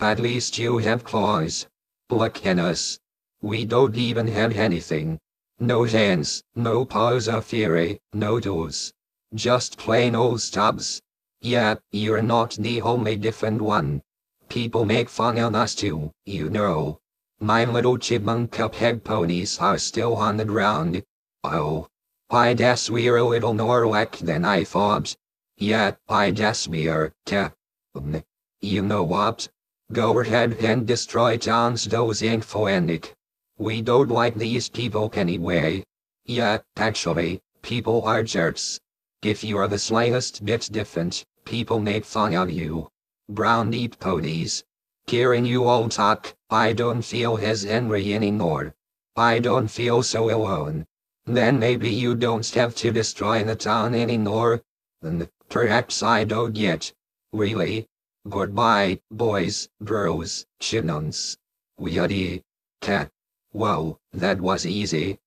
At least you have claws. Look at us. We don't even have anything. No hands, no paws of fury, no toes. Just plain old stubs. Yeah, you're not the only different one. People make fun of us too, you know. My little chipmunk cuphead ponies are still on the ground. Oh. I guess we're a little more alike than I thought. Yeah, I guess we're, teh. Um, you know what? Go ahead and destroy John's those infonic. We don't like these people anyway. Yeah, actually, people are jerks. If you're the slightest bit different, people make fun of you. Brown deep ponies. Hearing you all talk, I don't feel as angry anymore. I don't feel so alone. Then maybe you don't have to destroy the town anymore. And perhaps I don't yet. Really? Goodbye, boys, girls, chinuns. Weady. Cat. Whoa, that was easy.